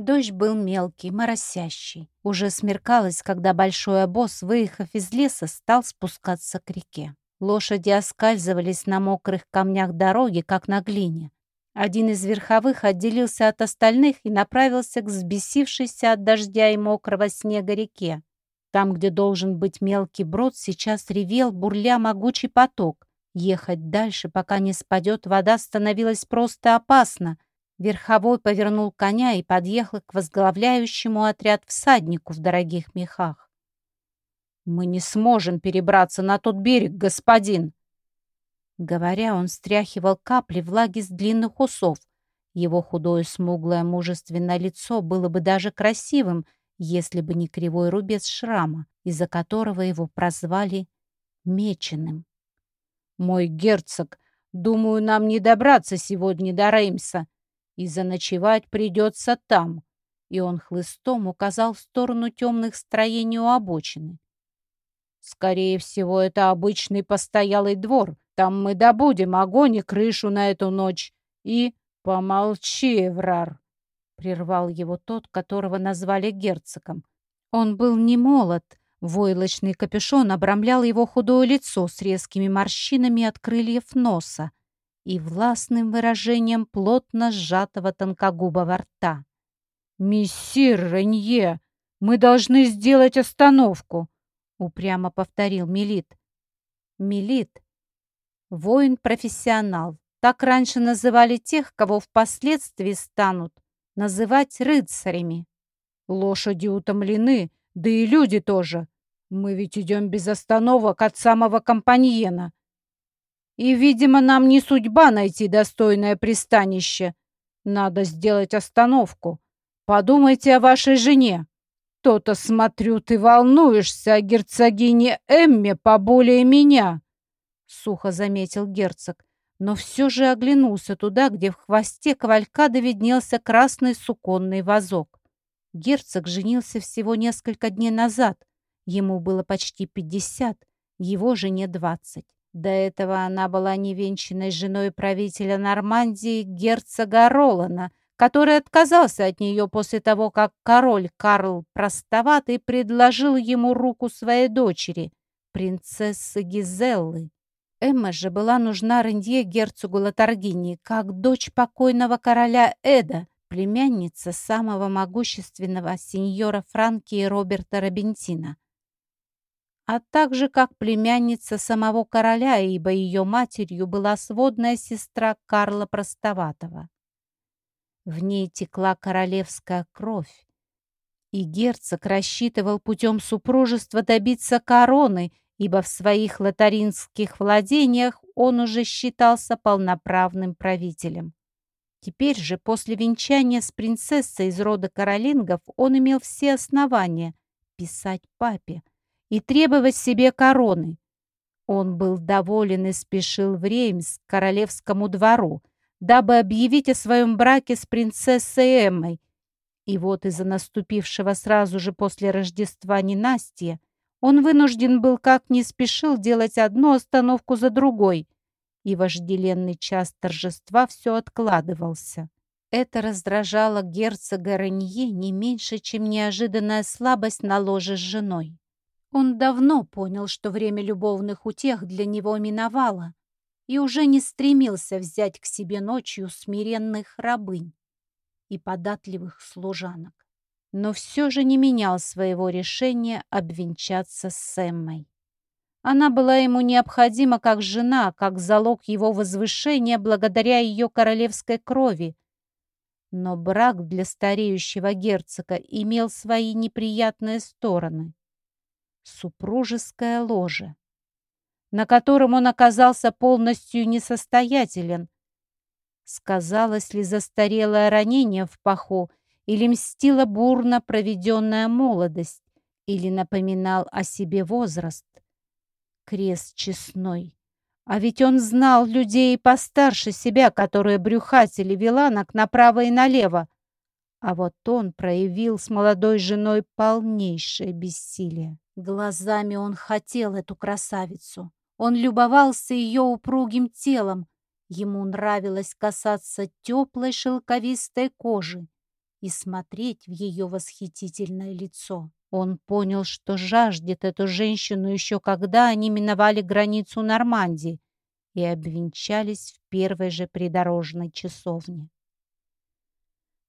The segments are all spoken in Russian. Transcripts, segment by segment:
Дождь был мелкий, моросящий. Уже смеркалось, когда большой обоз, выехав из леса, стал спускаться к реке. Лошади оскальзывались на мокрых камнях дороги, как на глине. Один из верховых отделился от остальных и направился к взбесившейся от дождя и мокрого снега реке. Там, где должен быть мелкий брод, сейчас ревел, бурля могучий поток. Ехать дальше, пока не спадет вода, становилось просто опасно. Верховой повернул коня и подъехал к возглавляющему отряд всаднику в дорогих мехах. «Мы не сможем перебраться на тот берег, господин!» Говоря, он стряхивал капли влаги с длинных усов. Его худое, смуглое, мужественное лицо было бы даже красивым, если бы не кривой рубец шрама, из-за которого его прозвали Меченым. «Мой герцог, думаю, нам не добраться сегодня до Реймса, и заночевать придется там», и он хлыстом указал в сторону темных строений у обочины. «Скорее всего, это обычный постоялый двор, там мы добудем огонь и крышу на эту ночь. И помолчи, Эврар!» — прервал его тот, которого назвали герцогом. Он был не молод. Войлочный капюшон обрамлял его худое лицо с резкими морщинами от крыльев носа и властным выражением плотно сжатого тонкогубого рта. «Мессир Ренье, мы должны сделать остановку!» — упрямо повторил Мелит. Мелит Воин-профессионал. Так раньше называли тех, кого впоследствии станут называть рыцарями. Лошади утомлены, да и люди тоже. Мы ведь идем без остановок от самого компаньена. И, видимо, нам не судьба найти достойное пристанище. Надо сделать остановку. Подумайте о вашей жене. То-то, смотрю, ты волнуешься о герцогине Эмме поболее меня сухо заметил герцог, но все же оглянулся туда, где в хвосте кавалькады виднелся красный суконный вазок. Герцог женился всего несколько дней назад. Ему было почти пятьдесят, его жене двадцать. До этого она была невенчанной женой правителя Нормандии герцога Ролана, который отказался от нее после того, как король Карл Простоватый предложил ему руку своей дочери, принцессы Гизеллы. Эмма же была нужна Рендье герцогу Латаргинии, как дочь покойного короля Эда, племянница самого могущественного сеньора Франки Роберта Робентина, а также как племянница самого короля, ибо ее матерью была сводная сестра Карла Простоватого. В ней текла королевская кровь, и герцог рассчитывал путем супружества добиться короны ибо в своих лотаринских владениях он уже считался полноправным правителем. Теперь же, после венчания с принцессой из рода Каролингов, он имел все основания писать папе и требовать себе короны. Он был доволен и спешил в Реймс к королевскому двору, дабы объявить о своем браке с принцессой Эммой. И вот из-за наступившего сразу же после Рождества ненастья он вынужден был, как не спешил, делать одну остановку за другой, и вожделенный час торжества все откладывался. Это раздражало герцога Ренье не меньше, чем неожиданная слабость на ложе с женой. Он давно понял, что время любовных утех для него миновало, и уже не стремился взять к себе ночью смиренных рабынь и податливых служанок но все же не менял своего решения обвенчаться с Эммой. Она была ему необходима как жена, как залог его возвышения благодаря ее королевской крови. Но брак для стареющего герцога имел свои неприятные стороны. Супружеское ложе, на котором он оказался полностью несостоятелен. Сказалось ли застарелое ранение в паху или мстила бурно проведенная молодость, или напоминал о себе возраст. Крест честной. А ведь он знал людей постарше себя, которые брюхатели виланок направо и налево. А вот он проявил с молодой женой полнейшее бессилие. Глазами он хотел эту красавицу. Он любовался ее упругим телом. Ему нравилось касаться теплой шелковистой кожи и смотреть в ее восхитительное лицо. Он понял, что жаждет эту женщину еще когда они миновали границу Нормандии и обвенчались в первой же придорожной часовне.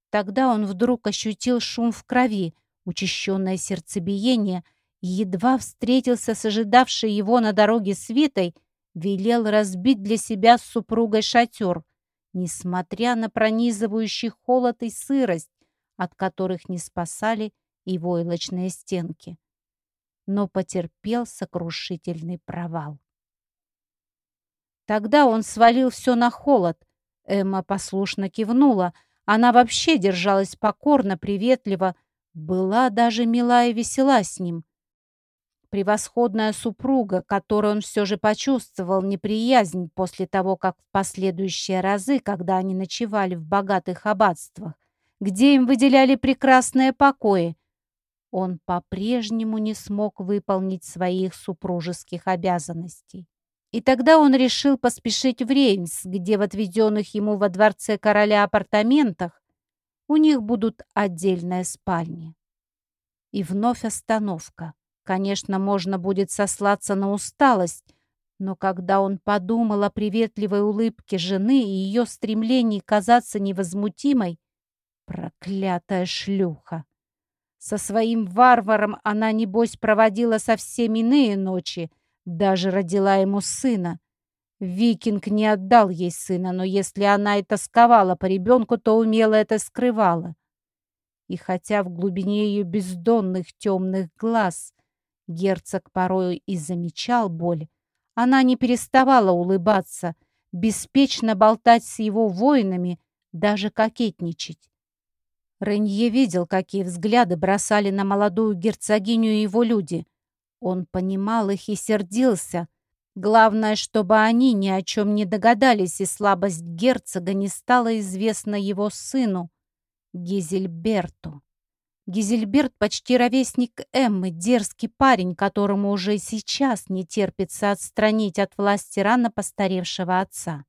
Тогда он вдруг ощутил шум в крови, учащенное сердцебиение, едва встретился с ожидавшей его на дороге Светой, велел разбить для себя с супругой шатер, несмотря на пронизывающий холод и сырость, от которых не спасали и войлочные стенки. Но потерпел сокрушительный провал. Тогда он свалил все на холод. Эмма послушно кивнула. Она вообще держалась покорно, приветливо, была даже мила и весела с ним. Превосходная супруга, которую он все же почувствовал неприязнь после того, как в последующие разы, когда они ночевали в богатых аббатствах, где им выделяли прекрасные покои, он по-прежнему не смог выполнить своих супружеских обязанностей. И тогда он решил поспешить в Реймс, где в отведенных ему во дворце короля апартаментах у них будут отдельные спальни. И вновь остановка. Конечно, можно будет сослаться на усталость, но когда он подумал о приветливой улыбке жены и ее стремлении казаться невозмутимой, проклятая шлюха! Со своим варваром она, небось, проводила совсем иные ночи, даже родила ему сына. Викинг не отдал ей сына, но если она и тосковала по ребенку, то умело это скрывала. И хотя в глубине ее бездонных темных глаз герцог порою и замечал боль, она не переставала улыбаться, беспечно болтать с его воинами, даже кокетничать. Ренье видел, какие взгляды бросали на молодую герцогиню его люди. Он понимал их и сердился — Главное, чтобы они ни о чем не догадались, и слабость герцога не стала известна его сыну, Гизельберту. Гизельберт почти ровесник Эммы, дерзкий парень, которому уже сейчас не терпится отстранить от власти рано постаревшего отца.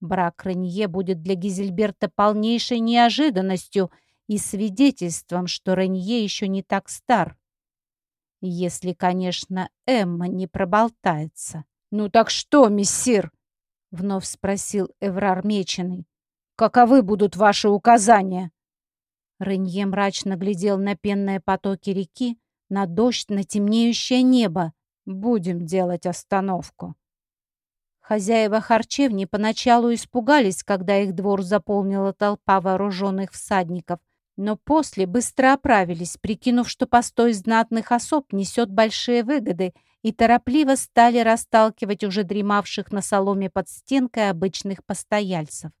Брак Ренье будет для Гизельберта полнейшей неожиданностью и свидетельством, что Ренье еще не так стар. Если, конечно, Эмма не проболтается. «Ну так что, мессир?» — вновь спросил Эврар Меченый. «Каковы будут ваши указания?» Ренье мрачно глядел на пенные потоки реки, на дождь, на темнеющее небо. «Будем делать остановку». Хозяева харчевни поначалу испугались, когда их двор заполнила толпа вооруженных всадников — но после быстро оправились, прикинув, что постой знатных особ несет большие выгоды, и торопливо стали расталкивать уже дремавших на соломе под стенкой обычных постояльцев.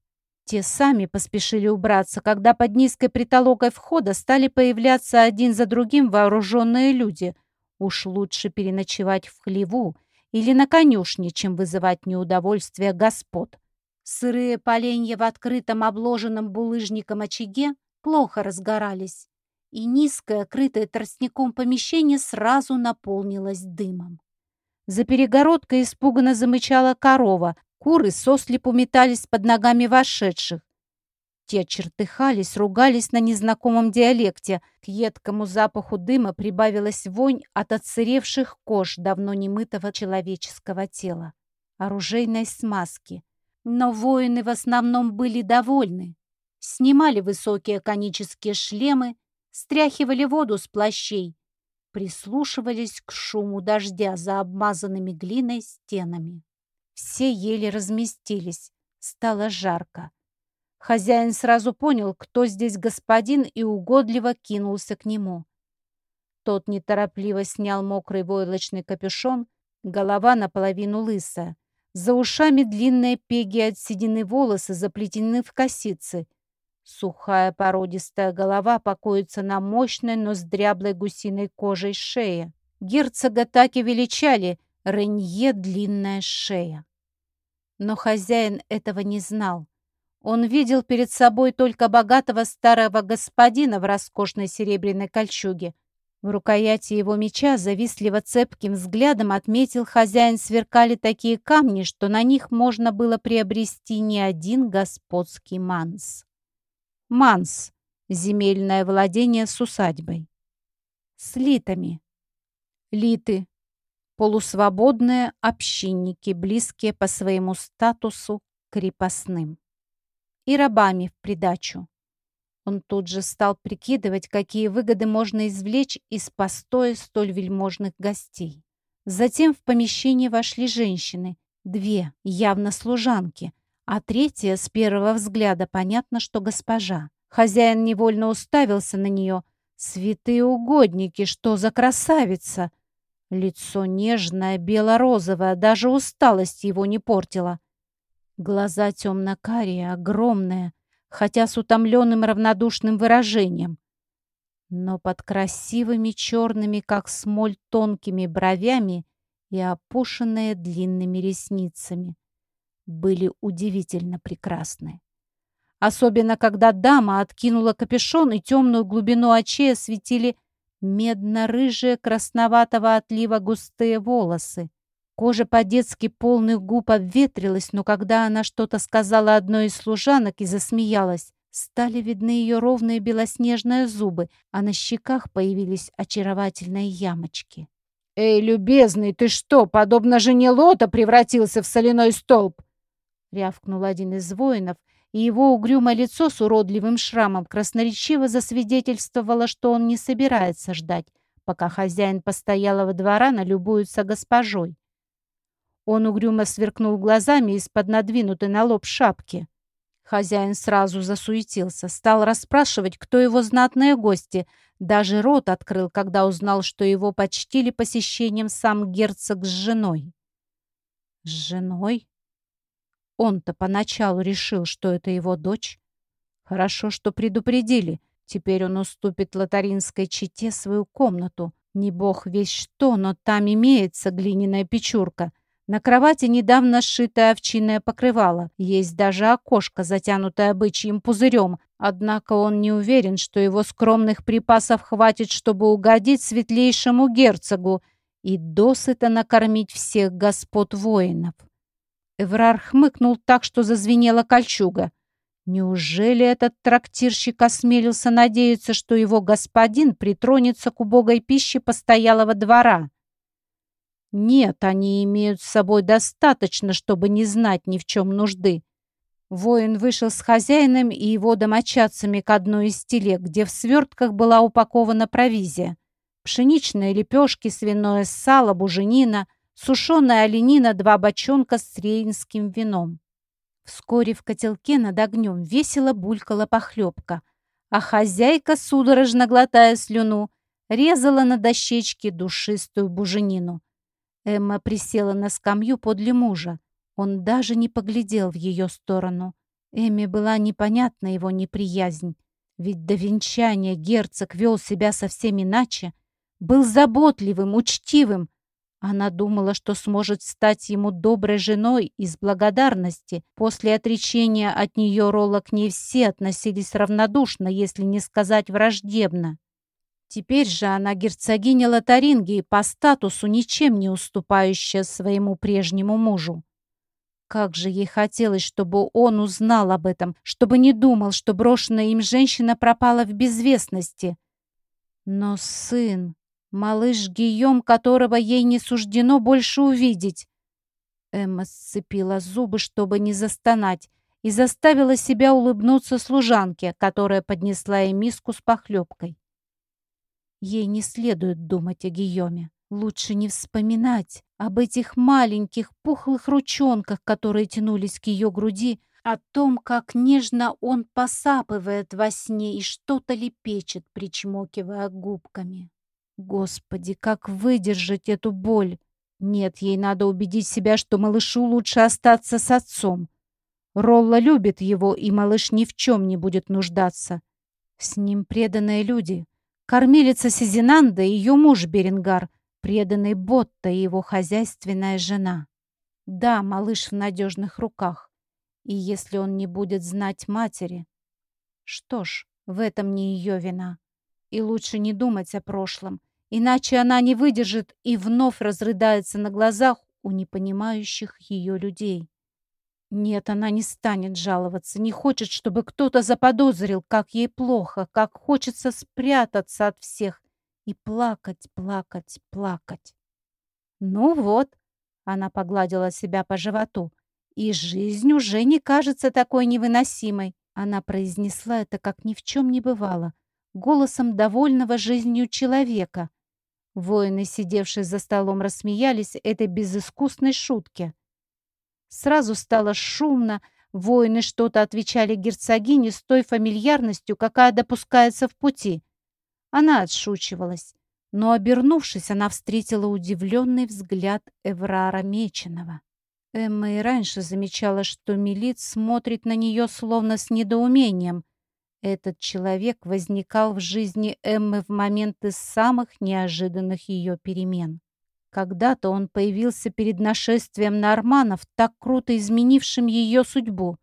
Те сами поспешили убраться, когда под низкой притолокой входа стали появляться один за другим вооруженные люди. Уж лучше переночевать в хлеву или на конюшне, чем вызывать неудовольствие господ. Сырые поленья в открытом обложенном булыжником очаге плохо разгорались, и низкое, крытое тростником помещение сразу наполнилось дымом. За перегородкой испуганно замычала корова, куры сослепу метались под ногами вошедших. Те чертыхались, ругались на незнакомом диалекте. К едкому запаху дыма прибавилась вонь от отсыревших кож давно немытого человеческого тела, оружейной смазки. Но воины в основном были довольны снимали высокие конические шлемы, стряхивали воду с плащей, прислушивались к шуму дождя за обмазанными глиной стенами. Все еле разместились, стало жарко. Хозяин сразу понял, кто здесь господин, и угодливо кинулся к нему. Тот неторопливо снял мокрый войлочный капюшон, голова наполовину лысая. За ушами длинные пеги от седины волосы заплетены в косицы, Сухая породистая голова покоится на мощной, но с дряблой гусиной кожей шее. Герцога так и величали Ренье длинная шея. Но хозяин этого не знал. Он видел перед собой только богатого старого господина в роскошной серебряной кольчуге. В рукояти его меча завистливо цепким взглядом отметил хозяин сверкали такие камни, что на них можно было приобрести не один господский манс. Манс земельное владение с усадьбой. С литами. Литы. Полусвободные общинники, близкие по своему статусу крепостным. И рабами в придачу. Он тут же стал прикидывать, какие выгоды можно извлечь из постоя столь вельможных гостей. Затем в помещение вошли женщины, две, явно служанки, а третья, с первого взгляда, понятно, что госпожа. Хозяин невольно уставился на нее. «Святые угодники, что за красавица!» Лицо нежное, бело-розовое, даже усталость его не портила. Глаза темно-карие, огромные, хотя с утомленным равнодушным выражением. Но под красивыми черными, как смоль, тонкими бровями и опушенные длинными ресницами были удивительно прекрасны. Особенно, когда дама откинула капюшон, и темную глубину очей осветили медно-рыжие красноватого отлива густые волосы. Кожа по-детски полных губ обветрилась, но когда она что-то сказала одной из служанок и засмеялась, стали видны ее ровные белоснежные зубы, а на щеках появились очаровательные ямочки. «Эй, любезный, ты что, подобно жене Лота превратился в соляной столб?» — рявкнул один из воинов, и его угрюмое лицо с уродливым шрамом красноречиво засвидетельствовало, что он не собирается ждать, пока хозяин постоялого двора налюбуется госпожой. Он угрюмо сверкнул глазами из-под надвинутой на лоб шапки. Хозяин сразу засуетился, стал расспрашивать, кто его знатные гости. Даже рот открыл, когда узнал, что его почтили посещением сам герцог с женой. С женой? Он-то поначалу решил, что это его дочь. Хорошо, что предупредили. Теперь он уступит лотаринской чете свою комнату. Не бог весь что, но там имеется глиняная печурка — на кровати недавно сшитое овчинное покрывало. Есть даже окошко, затянутое бычьим пузырем. Однако он не уверен, что его скромных припасов хватит, чтобы угодить светлейшему герцогу и досыта накормить всех господ воинов. Эврар хмыкнул так, что зазвенела кольчуга. Неужели этот трактирщик осмелился надеяться, что его господин притронется к убогой пище постоялого двора? Нет, они имеют с собой достаточно, чтобы не знать ни в чем нужды. Воин вышел с хозяином и его домочадцами к одной из телег, где в свертках была упакована провизия. Пшеничные лепешки, свиное сало, буженина, сушеная оленина, два бочонка с рейнским вином. Вскоре в котелке над огнем весело булькала похлебка, а хозяйка, судорожно глотая слюну, резала на дощечке душистую буженину. Эмма присела на скамью подле мужа. Он даже не поглядел в ее сторону. Эмме была непонятна его неприязнь. Ведь до венчания герцог вел себя совсем иначе. Был заботливым, учтивым. Она думала, что сможет стать ему доброй женой из благодарности. После отречения от нее Ролла к ней все относились равнодушно, если не сказать враждебно. Теперь же она герцогиня Лотарингии по статусу ничем не уступающая своему прежнему мужу. Как же ей хотелось, чтобы он узнал об этом, чтобы не думал, что брошенная им женщина пропала в безвестности. Но сын, малыш Гийом, которого ей не суждено больше увидеть. Эмма сцепила зубы, чтобы не застонать, и заставила себя улыбнуться служанке, которая поднесла ей миску с похлебкой. Ей не следует думать о Гийоме. Лучше не вспоминать об этих маленьких пухлых ручонках, которые тянулись к ее груди, о том, как нежно он посапывает во сне и что-то лепечет, причмокивая губками. Господи, как выдержать эту боль? Нет, ей надо убедить себя, что малышу лучше остаться с отцом. Ролла любит его, и малыш ни в чем не будет нуждаться. С ним преданные люди — Кормилица Сизинанда и ее муж Берингар, преданный Ботта и его хозяйственная жена. Да, малыш в надежных руках. И если он не будет знать матери... Что ж, в этом не ее вина. И лучше не думать о прошлом, иначе она не выдержит и вновь разрыдается на глазах у непонимающих ее людей. Нет, она не станет жаловаться, не хочет, чтобы кто-то заподозрил, как ей плохо, как хочется спрятаться от всех и плакать, плакать, плакать. Ну вот, она погладила себя по животу, и жизнь уже не кажется такой невыносимой. Она произнесла это, как ни в чем не бывало, голосом довольного жизнью человека. Воины, сидевшие за столом, рассмеялись этой безыскусной шутке. Сразу стало шумно, воины что-то отвечали герцогине с той фамильярностью, какая допускается в пути. Она отшучивалась, но, обернувшись, она встретила удивленный взгляд Эврара Меченого. Эмма и раньше замечала, что Милит смотрит на нее словно с недоумением. Этот человек возникал в жизни Эммы в моменты самых неожиданных ее перемен. Когда-то он появился перед нашествием норманов, так круто изменившим ее судьбу.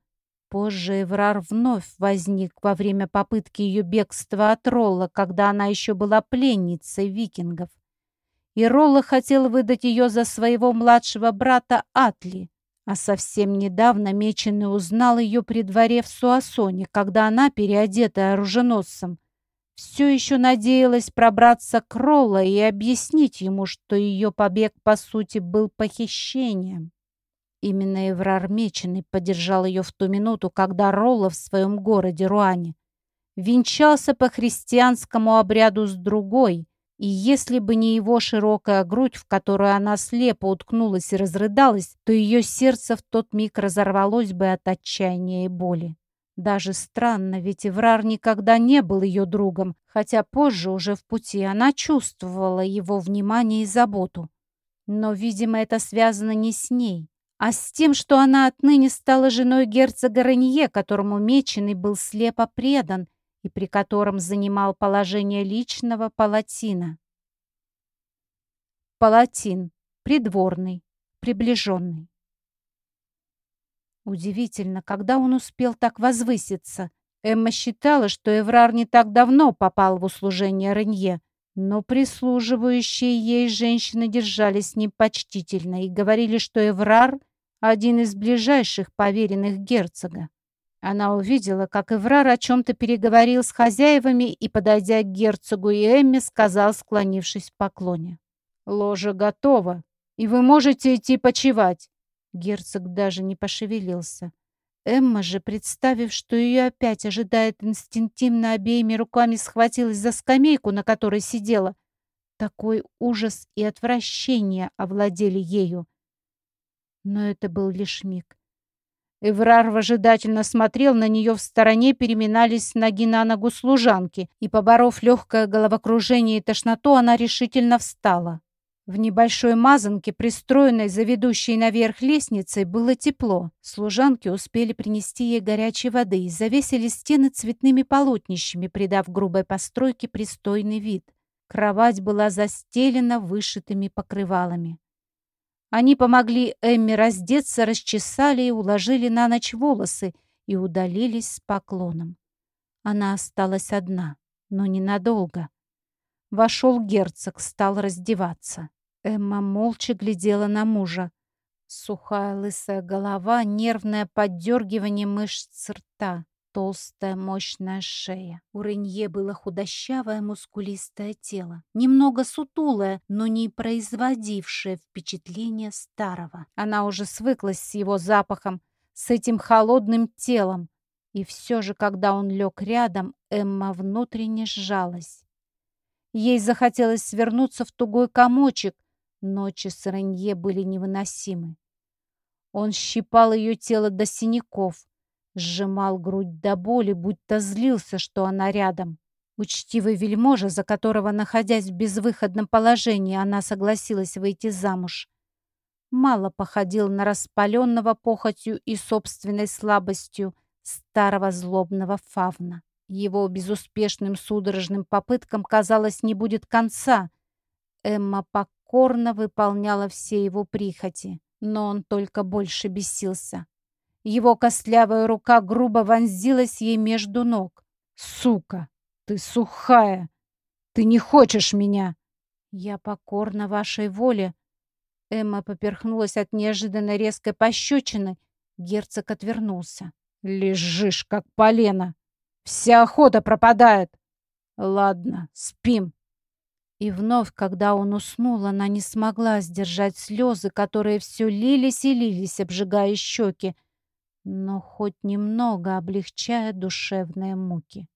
Позже Эврар вновь возник во время попытки ее бегства от Ролла, когда она еще была пленницей викингов. И Ролла хотел выдать ее за своего младшего брата Атли. А совсем недавно Меченый узнал ее при дворе в Суасоне, когда она, переодетая оруженосцем, все еще надеялась пробраться к Ролла и объяснить ему, что ее побег, по сути, был похищением. Именно Эврар Меченый поддержал ее в ту минуту, когда Ролла в своем городе Руане венчался по христианскому обряду с другой, и если бы не его широкая грудь, в которую она слепо уткнулась и разрыдалась, то ее сердце в тот миг разорвалось бы от отчаяния и боли. Даже странно, ведь Иврар никогда не был ее другом, хотя позже, уже в пути, она чувствовала его внимание и заботу. Но, видимо, это связано не с ней, а с тем, что она отныне стала женой герцога Ранье, которому Меченый был слепо предан и при котором занимал положение личного палатина. Палатин, придворный, приближенный. Удивительно, когда он успел так возвыситься. Эмма считала, что Эврар не так давно попал в услужение Ренье, но прислуживающие ей женщины держались с ним почтительно и говорили, что Эврар — один из ближайших поверенных герцога. Она увидела, как Эврар о чем-то переговорил с хозяевами и, подойдя к герцогу и Эмме, сказал, склонившись в поклоне. «Ложа готова, и вы можете идти почевать. Герцог даже не пошевелился. Эмма же, представив, что ее опять ожидает, инстинктивно обеими руками схватилась за скамейку, на которой сидела. Такой ужас и отвращение овладели ею. Но это был лишь миг. Эврар выжидательно смотрел на нее в стороне, переминались ноги на ногу служанки, и, поборов легкое головокружение и тошноту, она решительно встала. В небольшой мазанке, пристроенной за ведущей наверх лестницей, было тепло. Служанки успели принести ей горячей воды и завесили стены цветными полотнищами, придав грубой постройке пристойный вид. Кровать была застелена вышитыми покрывалами. Они помогли Эмме раздеться, расчесали и уложили на ночь волосы и удалились с поклоном. Она осталась одна, но ненадолго. Вошел герцог, стал раздеваться. Эмма молча глядела на мужа. Сухая лысая голова, нервное поддергивание мышц рта, толстая мощная шея. У Ренье было худощавое мускулистое тело, немного сутулое, но не производившее впечатление старого. Она уже свыклась с его запахом, с этим холодным телом. И все же, когда он лег рядом, Эмма внутренне сжалась. Ей захотелось свернуться в тугой комочек. Ночи с Ренье были невыносимы. Он щипал ее тело до синяков, сжимал грудь до боли, будто злился, что она рядом. Учтивый вельможа, за которого, находясь в безвыходном положении, она согласилась выйти замуж, мало походил на распаленного похотью и собственной слабостью старого злобного фавна. Его безуспешным судорожным попыткам, казалось, не будет конца. Эмма покорно выполняла все его прихоти, но он только больше бесился. Его костлявая рука грубо вонзилась ей между ног. «Сука! Ты сухая! Ты не хочешь меня!» «Я покорна вашей воле!» Эмма поперхнулась от неожиданной резкой пощечины. Герцог отвернулся. «Лежишь, как полено. Вся охота пропадает. Ладно, спим». И вновь, когда он уснул, она не смогла сдержать слезы, которые все лились и лились, обжигая щеки, но хоть немного облегчая душевные муки.